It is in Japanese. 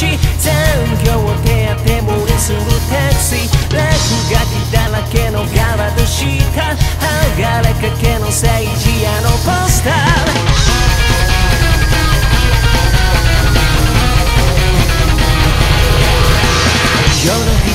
し残業を手当て盛りするタクシー落書きだらけのガラ柄とした剥がれかけの政治屋のポスター。夜